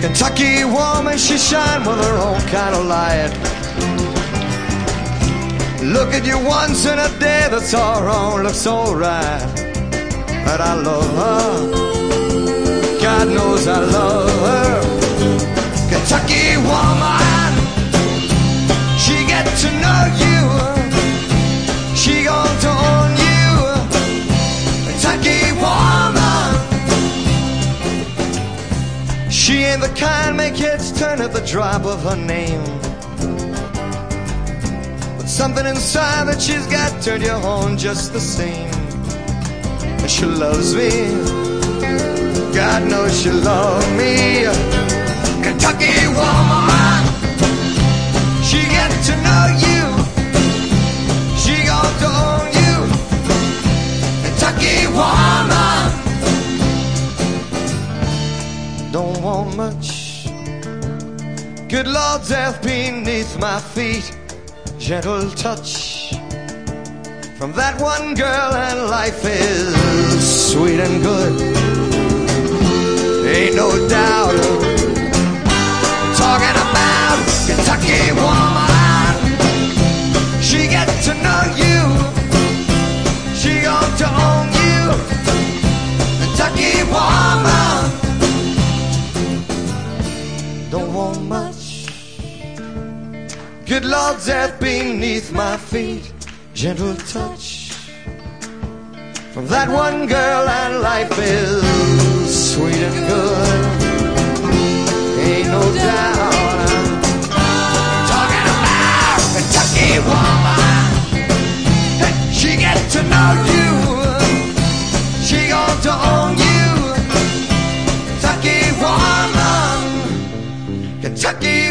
Kentucky woman, she shine with her own kind of light. Look at you once in a day, that's all wrong, looks alright. But I love her. God knows I love her. She ain't the kind make heads turn at the drop of her name. But something inside that she's got turned you on just the same. And she loves me. God knows she loves me. Kentucky woman. She get to know Don't want much. Good Lord's earth beneath my feet. Gentle touch from that one girl, and life is sweet and good. Ain't no doubt. Good Lord's death beneath my feet, gentle touch from that one girl, and life is sweet and good. Ain't no doubt. I'm talking about Kentucky woman. That she get to know you. She gonna own you. Kentucky woman. Kentucky.